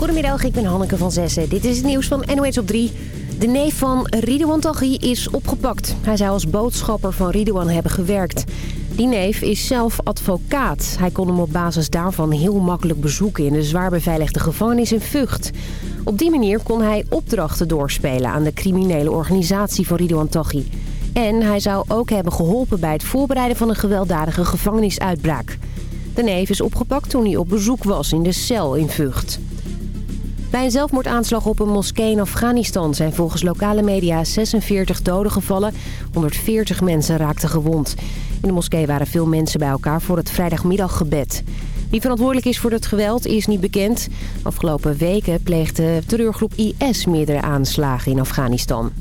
Goedemiddag, ik ben Hanneke van Zessen. Dit is het nieuws van NOS op 3. De neef van Ridouan Taghi is opgepakt. Hij zou als boodschapper van Ridouan hebben gewerkt. Die neef is zelf advocaat. Hij kon hem op basis daarvan heel makkelijk bezoeken in de zwaar beveiligde gevangenis in Vught. Op die manier kon hij opdrachten doorspelen aan de criminele organisatie van Ridouan Taghi. En hij zou ook hebben geholpen bij het voorbereiden van een gewelddadige gevangenisuitbraak. De neef is opgepakt toen hij op bezoek was in de cel in Vught. Bij een zelfmoordaanslag op een moskee in Afghanistan zijn volgens lokale media 46 doden gevallen. 140 mensen raakten gewond. In de moskee waren veel mensen bij elkaar voor het vrijdagmiddaggebed. Wie verantwoordelijk is voor het geweld is niet bekend. Afgelopen weken pleegde terreurgroep IS meerdere aanslagen in Afghanistan.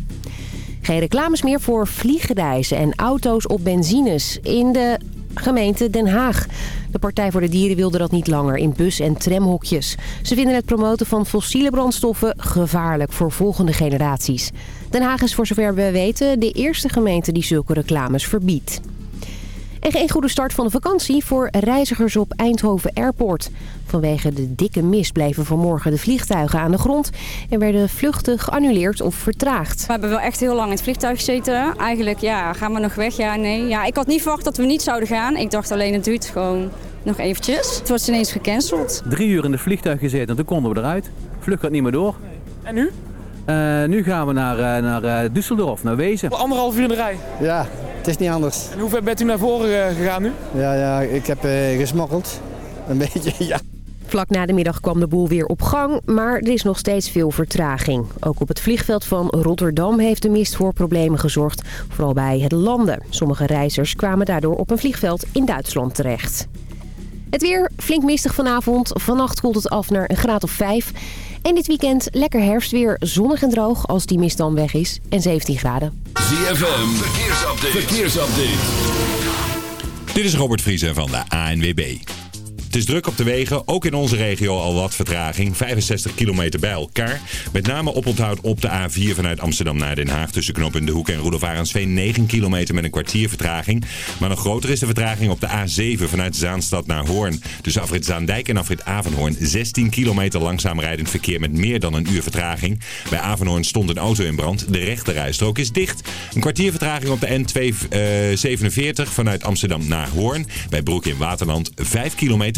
Geen reclames meer voor vliegreizen en auto's op benzines in de gemeente Den Haag. De Partij voor de Dieren wilde dat niet langer in bus- en tramhokjes. Ze vinden het promoten van fossiele brandstoffen gevaarlijk voor volgende generaties. Den Haag is voor zover we weten de eerste gemeente die zulke reclames verbiedt. En geen goede start van de vakantie voor reizigers op Eindhoven Airport. Vanwege de dikke mist bleven vanmorgen de vliegtuigen aan de grond... en werden vluchten geannuleerd of vertraagd. We hebben wel echt heel lang in het vliegtuig gezeten. Eigenlijk, ja, gaan we nog weg? Ja, nee. Ja, ik had niet verwacht dat we niet zouden gaan. Ik dacht alleen, het duurt gewoon nog eventjes. Het wordt ineens gecanceld. Drie uur in het vliegtuig gezeten en toen konden we eruit. Vlucht gaat niet meer door. En nu? Uh, nu gaan we naar, uh, naar uh, Düsseldorf, naar Wezen. Anderhalf uur in de rij? Ja, het is niet anders. En hoe ver bent u naar voren gegaan nu? Ja, ja ik heb gesmokkeld. Een beetje, ja. Vlak na de middag kwam de boel weer op gang, maar er is nog steeds veel vertraging. Ook op het vliegveld van Rotterdam heeft de mist voor problemen gezorgd, vooral bij het landen. Sommige reizigers kwamen daardoor op een vliegveld in Duitsland terecht. Het weer flink mistig vanavond. Vannacht koelt het af naar een graad of 5. En dit weekend lekker herfstweer, zonnig en droog als die mist dan weg is. En 17 graden. ZFM, verkeersupdate. verkeersupdate. Dit is Robert Vriesen van de ANWB. Het is druk op de wegen, ook in onze regio al wat vertraging. 65 kilometer bij elkaar. Met name oponthoud op de A4 vanuit Amsterdam naar Den Haag... tussen Knop in de Hoek en Roelof 9 kilometer met een kwartier vertraging. Maar nog groter is de vertraging op de A7 vanuit Zaanstad naar Hoorn. Tussen afrit Zaandijk en afrit Avenhoorn. 16 kilometer langzaam rijdend verkeer met meer dan een uur vertraging. Bij Avenhoorn stond een auto in brand. De rechterrijstrook is dicht. Een kwartier vertraging op de N247 vanuit Amsterdam naar Hoorn. Bij Broek in Waterland 5 kilometer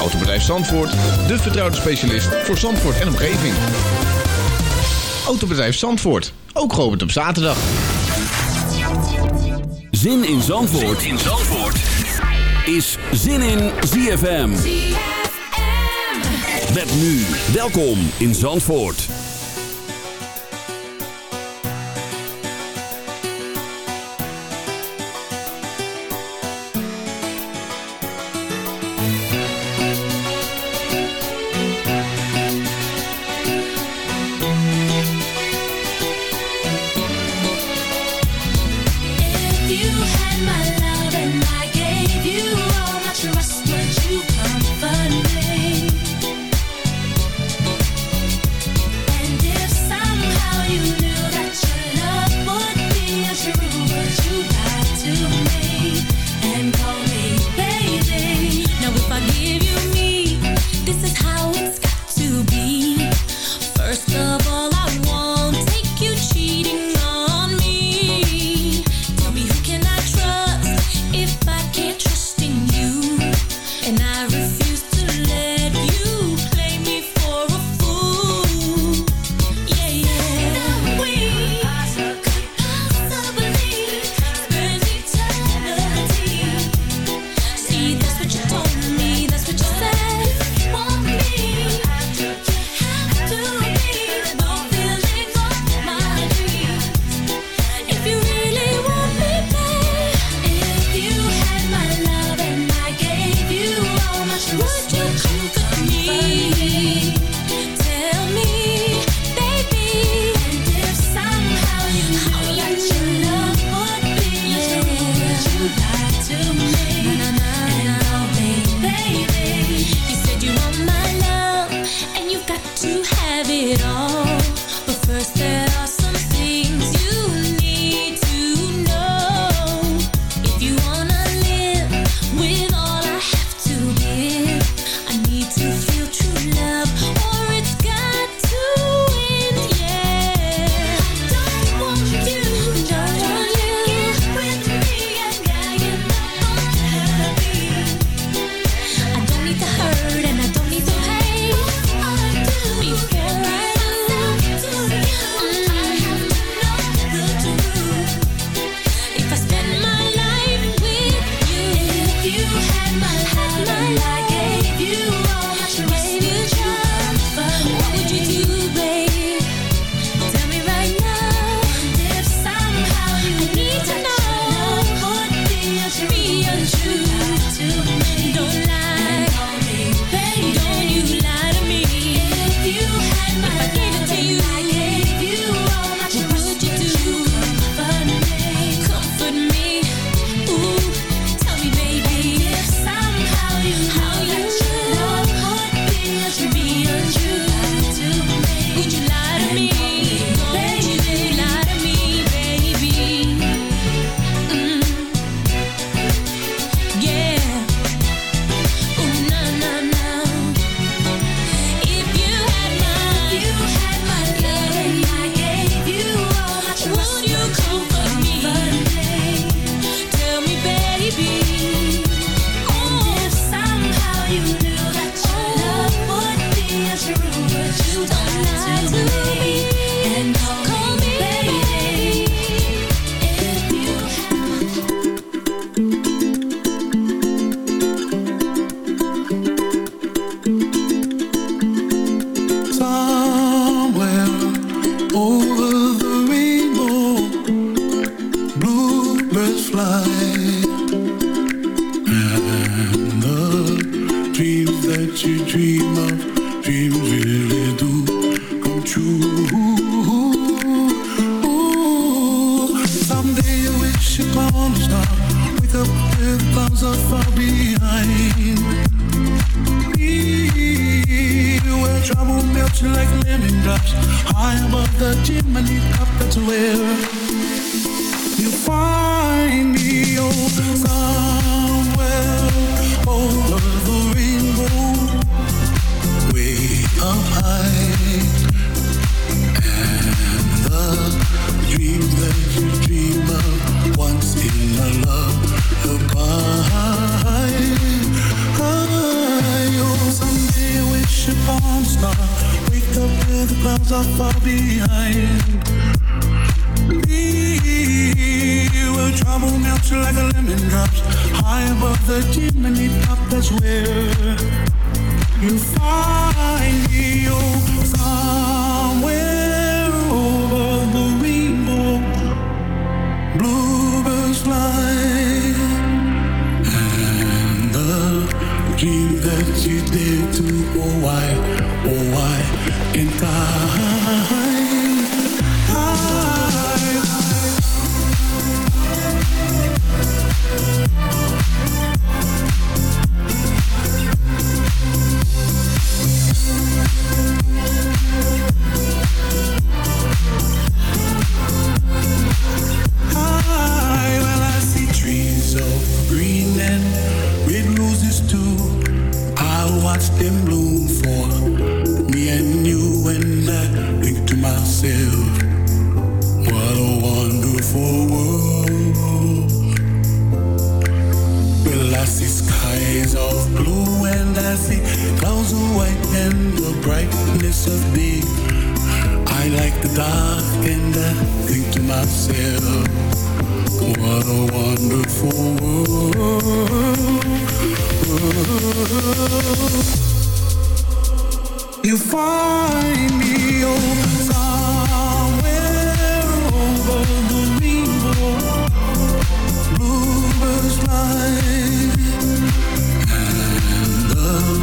Autobedrijf Zandvoort, de vertrouwde specialist voor Zandvoort en omgeving. Autobedrijf Zandvoort, ook geopend op zaterdag. Zin in Zandvoort, zin in Zandvoort. is Zin in ZFM. ZFM. Met nu, welkom in Zandvoort. time. We where trouble melts like lemon drops, high above the chimney top. That's where you find me, oh. Clouds far behind. We will trouble melt you like a lemon drops high above the chimney top. That's where you find me. Oh, somewhere over the rainbow, bluebirds fly, and the dream that you dare to. Oh why, oh why can't my heart. And I see clouds of white and the brightness of day. I like the dark and I think to myself, what a wonderful world. You find me oh, somewhere over the rainbow, bluebirds fly,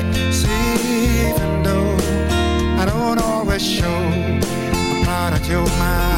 even though I don't always show I'm proud of your mind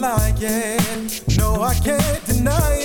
like it. No, I can't deny it.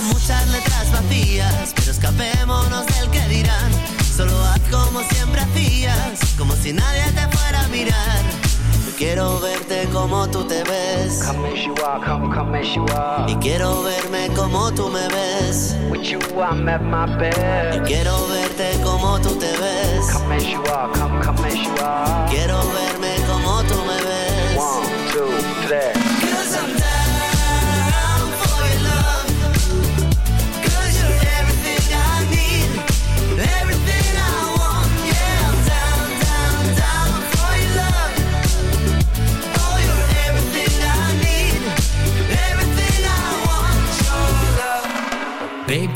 Muchas letras vacías, pero escapémonos del que dirán. Solo haz como siempre hacías, como si nadie te fuera a mirar. Yo quiero verte como tú te ves. Come as you are, come, come as you are. Y quiero verme como tú me ves. With you, I'm at my best. Yo quiero verte como tú te ves. Come as you are, come, come as you are. Quiero verme como tú me ves. One, two, three.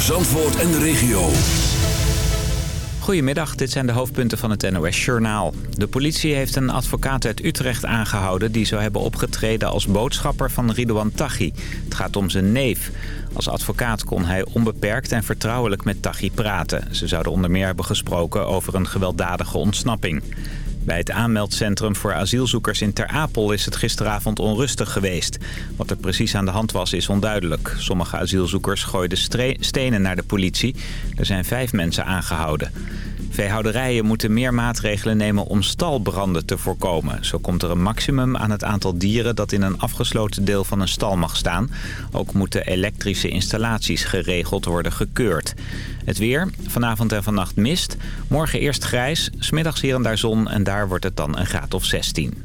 Zandvoort en de regio. Goedemiddag, dit zijn de hoofdpunten van het NOS-journaal. De politie heeft een advocaat uit Utrecht aangehouden... die zou hebben opgetreden als boodschapper van Ridouan Taghi. Het gaat om zijn neef. Als advocaat kon hij onbeperkt en vertrouwelijk met Taghi praten. Ze zouden onder meer hebben gesproken over een gewelddadige ontsnapping. Bij het aanmeldcentrum voor asielzoekers in Ter Apel is het gisteravond onrustig geweest. Wat er precies aan de hand was is onduidelijk. Sommige asielzoekers gooiden stenen naar de politie. Er zijn vijf mensen aangehouden. Veehouderijen moeten meer maatregelen nemen om stalbranden te voorkomen. Zo komt er een maximum aan het aantal dieren dat in een afgesloten deel van een stal mag staan. Ook moeten elektrische installaties geregeld worden gekeurd. Het weer, vanavond en vannacht mist. Morgen eerst grijs, smiddags hier en daar zon en daar wordt het dan een graad of 16.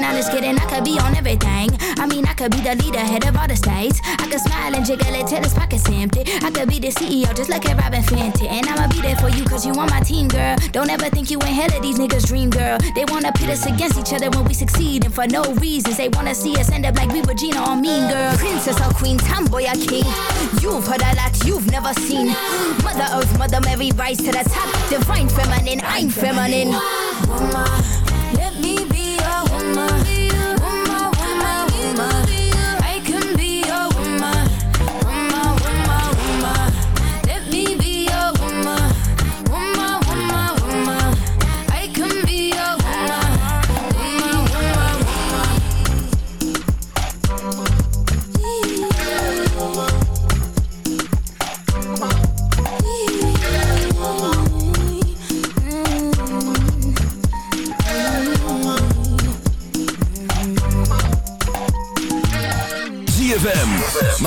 Is fucking. Kidding, I could be on everything. I mean, I could be the leader, head of all the states. I could smile and jiggle it till his pockets empty. I could be the CEO, just like a Robin Fenty. And I'ma be there for you, cause you on my team, girl. Don't ever think you ain't hell of these niggas' dream, girl. They wanna pit us against each other when we succeed, and for no reasons. They wanna see us end up like we Regina or Mean Girl. Princess or Queen, tomboy or king. You've heard a lot you've never seen. Mother Earth, Mother Mary, rise to the top. Divine feminine, I'm feminine. Woman,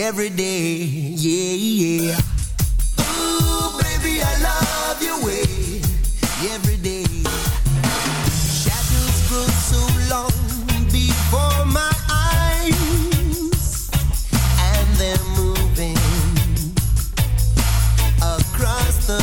Every day. Yeah, yeah. Ooh, baby, I love your way every day. Shadows grow so long before my eyes, and they're moving across the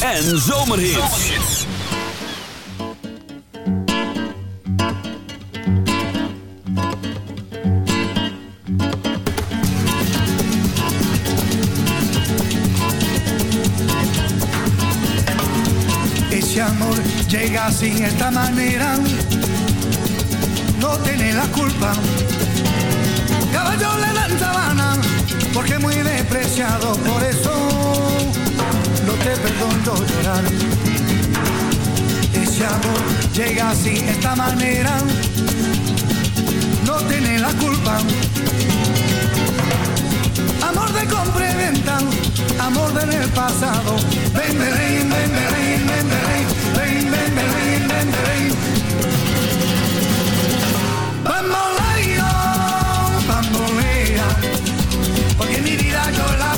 en zomerhits. Ese amor llega sin esta manera, no tiene la culpa. Caballo le dan sabana, porque muy despreciado, por eso te perdono llorar. Ese amor llega así, de esta manera, no tiene la culpa. Amor de compra y venta, amor del de pasado. Ven, ven, ven, ven, ven, ven, ven, ven, ven, ven, ven, ven. Bamboleo, bambolea, porque mi vida yo la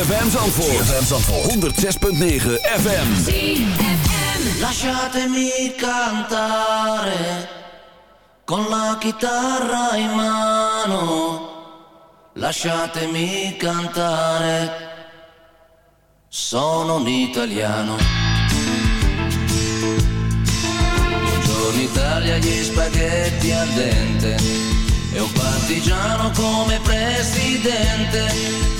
ZFM. ZFM Zandvoort. ZFM Zandvoort. 106.9 FM. Lasciatemi cantare con la chitarra in mano. Lasciatemi cantare. Sono un italiano. Buongiorno Italia, gli spaghetti al dente. E un partigiano come presidente.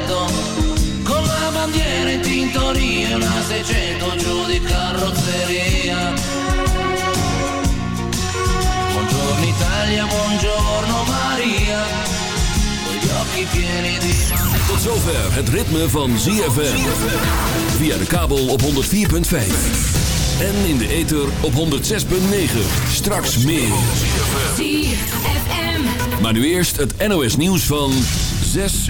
con la bandiera in tintoria e una 600 giù di carrozzeria. Buongiorno Italia, buongiorno Maria, con gli occhi pieni di... Tot zover het ritme van ZFM. Via de kabel op 104.5. En in de ether op 106.9. Straks meer. Maar nu eerst het NOS nieuws van 6